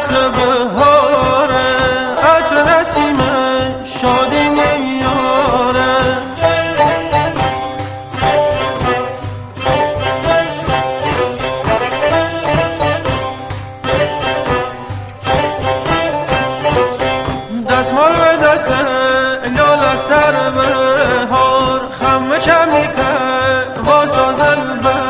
فصل بهاره عطر نسیم شادی نمیاره. دستمال به دست لال سر بهار خمه چم که با سازل بهار.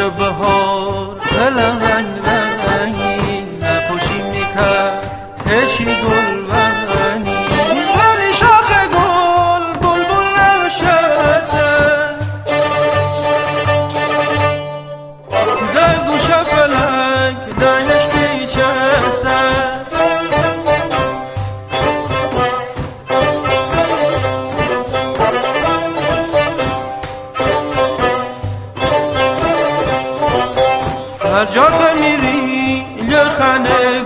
شبها هر جا که میری لخنه